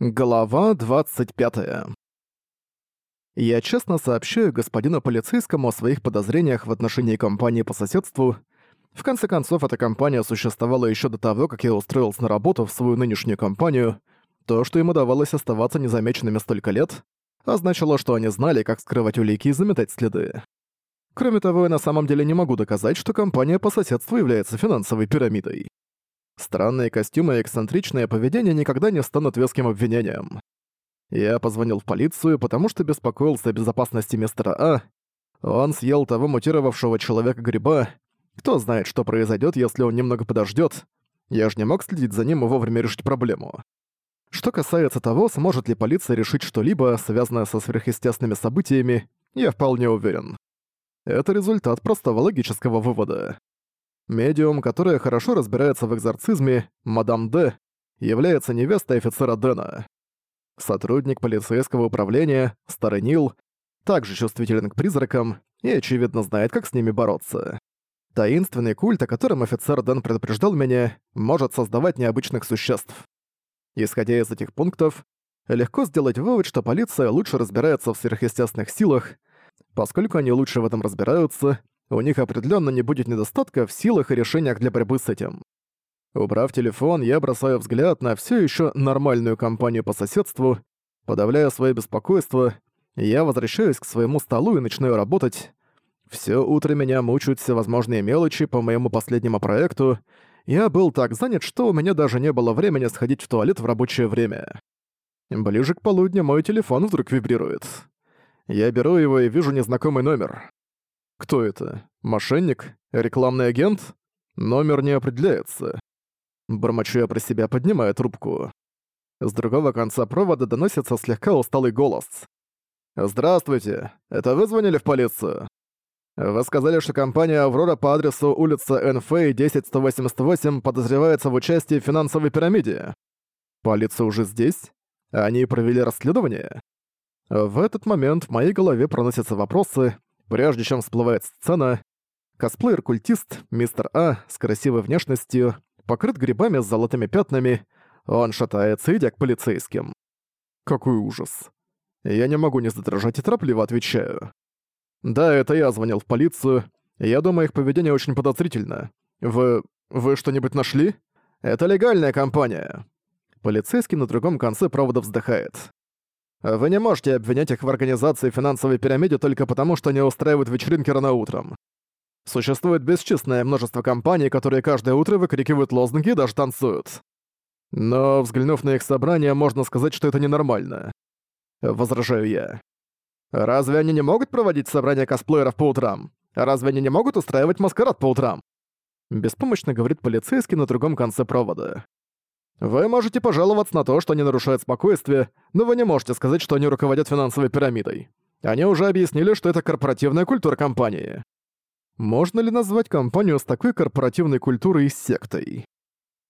Глава 25. Я честно сообщаю господину полицейскому о своих подозрениях в отношении компании по соседству. В конце концов, эта компания существовала еще до того, как я устроился на работу в свою нынешнюю компанию. То, что им удавалось оставаться незамеченными столько лет, означало, что они знали, как скрывать улики и заметать следы. Кроме того, я на самом деле не могу доказать, что компания по соседству является финансовой пирамидой. Странные костюмы и эксцентричное поведение никогда не станут веским обвинением. Я позвонил в полицию, потому что беспокоился о безопасности мистера А. Он съел того мутировавшего человека-гриба. Кто знает, что произойдет, если он немного подождет. Я же не мог следить за ним и вовремя решить проблему. Что касается того, сможет ли полиция решить что-либо, связанное со сверхъестественными событиями, я вполне уверен. Это результат простого логического вывода. Медиум, которая хорошо разбирается в экзорцизме, мадам Д, является невестой офицера Дэна. Сотрудник полицейского управления, Старый Нил, также чувствителен к призракам и, очевидно, знает, как с ними бороться. Таинственный культ, о котором офицер Дэн предупреждал меня, может создавать необычных существ. Исходя из этих пунктов, легко сделать вывод, что полиция лучше разбирается в сверхъестественных силах, поскольку они лучше в этом разбираются, у них определенно не будет недостатка в силах и решениях для борьбы с этим. Убрав телефон, я бросаю взгляд на все еще нормальную компанию по соседству, подавляя свое беспокойство, я возвращаюсь к своему столу и начинаю работать. Все утро меня мучают всевозможные мелочи по моему последнему проекту. Я был так занят, что у меня даже не было времени сходить в туалет в рабочее время. Ближе к полудню мой телефон вдруг вибрирует. Я беру его и вижу незнакомый номер. Кто это? Мошенник? Рекламный агент? Номер не определяется. Бормочу я про себя, поднимая трубку. С другого конца провода доносится слегка усталый голос. «Здравствуйте. Это вы звонили в полицию? Вы сказали, что компания «Аврора» по адресу улица НФ 10188 подозревается в участии в финансовой пирамиде. Полиция уже здесь? Они провели расследование?» В этот момент в моей голове проносятся вопросы, Прежде чем всплывает сцена, косплеер-культист мистер А с красивой внешностью, покрыт грибами с золотыми пятнами, он шатается, идя к полицейским. Какой ужас. Я не могу не задрожать и торопливо отвечаю. Да, это я звонил в полицию. Я думаю, их поведение очень подозрительно. Вы... вы что-нибудь нашли? Это легальная компания. Полицейский на другом конце провода вздыхает. Вы не можете обвинять их в организации финансовой пирамиды только потому, что они устраивают вечеринки рано утром. Существует бесчисленное множество компаний, которые каждое утро выкрикивают лозунги и даже танцуют. Но, взглянув на их собрание, можно сказать, что это ненормально. Возражаю я. Разве они не могут проводить собрания косплееров по утрам? Разве они не могут устраивать маскарад по утрам? Беспомощно говорит полицейский на другом конце провода. Вы можете пожаловаться на то, что они нарушают спокойствие, но вы не можете сказать, что они руководят финансовой пирамидой. Они уже объяснили, что это корпоративная культура компании. Можно ли назвать компанию с такой корпоративной культурой сектой?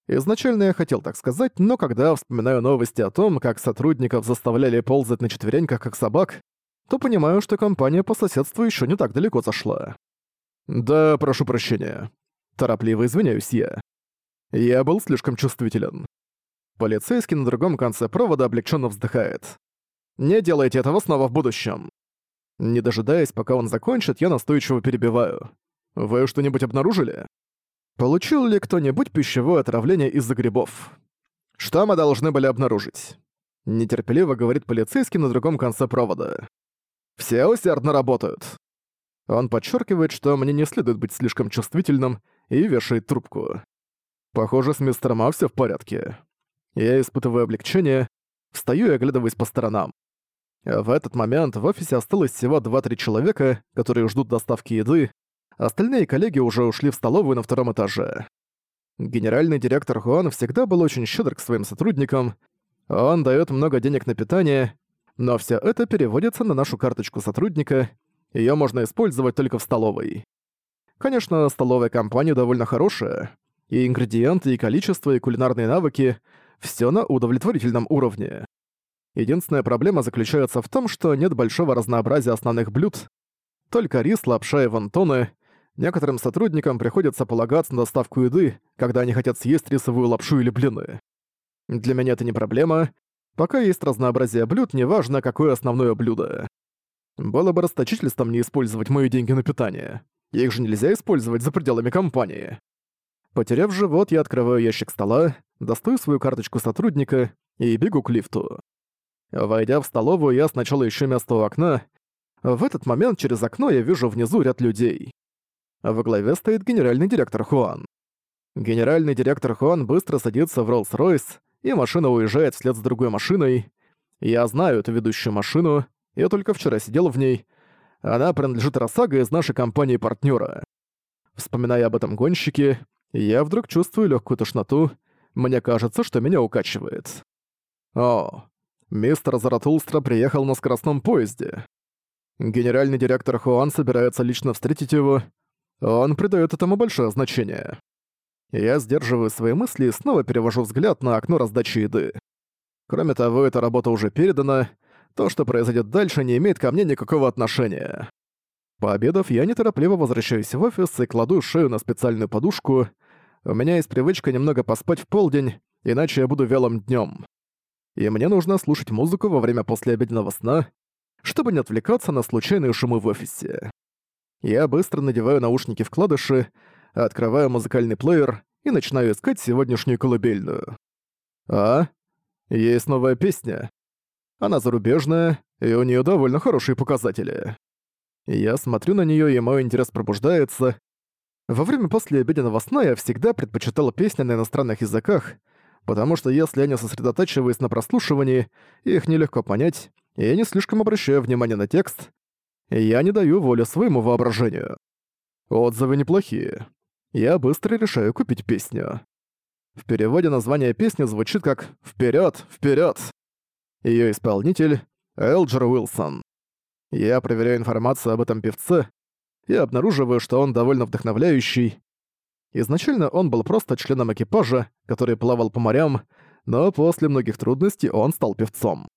Изначально я хотел так сказать, но когда вспоминаю новости о том, как сотрудников заставляли ползать на четвереньках как собак, то понимаю, что компания по соседству еще не так далеко зашла. Да, прошу прощения. Торопливо извиняюсь я. Я был слишком чувствителен. Полицейский на другом конце провода облегченно вздыхает. «Не делайте этого снова в будущем». Не дожидаясь, пока он закончит, я настойчиво перебиваю. «Вы что-нибудь обнаружили?» Получил ли кто-нибудь пищевое отравление из-за грибов? Что мы должны были обнаружить? Нетерпеливо говорит полицейский на другом конце провода. Все усердно работают. Он подчеркивает, что мне не следует быть слишком чувствительным, и вешает трубку. Похоже, с мистером А всё в порядке. Я испытываю облегчение, встаю и оглядываюсь по сторонам. В этот момент в офисе осталось всего 2-3 человека, которые ждут доставки еды, остальные коллеги уже ушли в столовую на втором этаже. Генеральный директор Хуан всегда был очень щедр к своим сотрудникам, он дает много денег на питание, но все это переводится на нашу карточку сотрудника, ее можно использовать только в столовой. Конечно, столовая компания довольно хорошая, и ингредиенты, и количество, и кулинарные навыки — все на удовлетворительном уровне. Единственная проблема заключается в том, что нет большого разнообразия основных блюд, только рис, лапша и вонтоны. Некоторым сотрудникам приходится полагаться на доставку еды, когда они хотят съесть рисовую лапшу или блины. Для меня это не проблема, Пока есть разнообразие блюд, неважно, какое основное блюдо. Было бы расточительством не использовать мои деньги на питание. Их же нельзя использовать за пределами компании. Потеряв живот, я открываю ящик стола, достаю свою карточку сотрудника и бегу к лифту. Войдя в столовую, я сначала ищу место у окна. В этот момент через окно я вижу внизу ряд людей. Во главе стоит генеральный директор Хуан. Генеральный директор Хуан быстро садится в Роллс-Ройс, и машина уезжает вслед с другой машиной. Я знаю эту ведущую машину, я только вчера сидел в ней. Она принадлежит Росага из нашей компании партнера. Вспоминая об этом гонщике, я вдруг чувствую легкую тошноту. Мне кажется, что меня укачивает. О, мистер Заратулстра приехал на скоростном поезде. Генеральный директор Хуан собирается лично встретить его. Он придает этому большое значение. Я сдерживаю свои мысли и снова перевожу взгляд на окно раздачи еды. Кроме того, эта работа уже передана, то, что произойдет дальше, не имеет ко мне никакого отношения. Пообедав, я неторопливо возвращаюсь в офис и кладу шею на специальную подушку. У меня есть привычка немного поспать в полдень, иначе я буду вялым днем. И мне нужно слушать музыку во время послеобеденного сна, чтобы не отвлекаться на случайные шумы в офисе. Я быстро надеваю наушники-вкладыши, открываю музыкальный плеер и начинаю искать сегодняшнюю колыбельную. А? Есть новая песня. Она зарубежная, и у нее довольно хорошие показатели. Я смотрю на нее, и мой интерес пробуждается. Во время послеобеденного сна я всегда предпочитал песни на иностранных языках, потому что если я не сосредотачиваюсь на прослушивании, их нелегко понять, и я не слишком обращаю внимание на текст, я не даю волю своему воображению. Отзывы неплохие. Я быстро решаю купить песню. В переводе название песни звучит как «Вперёд, вперёд!». Её исполнитель — Элджер Уилсон. Я проверяю информацию об этом певце и обнаруживаю, что он довольно вдохновляющий. Изначально он был просто членом экипажа, который плавал по морям, но после многих трудностей он стал певцом.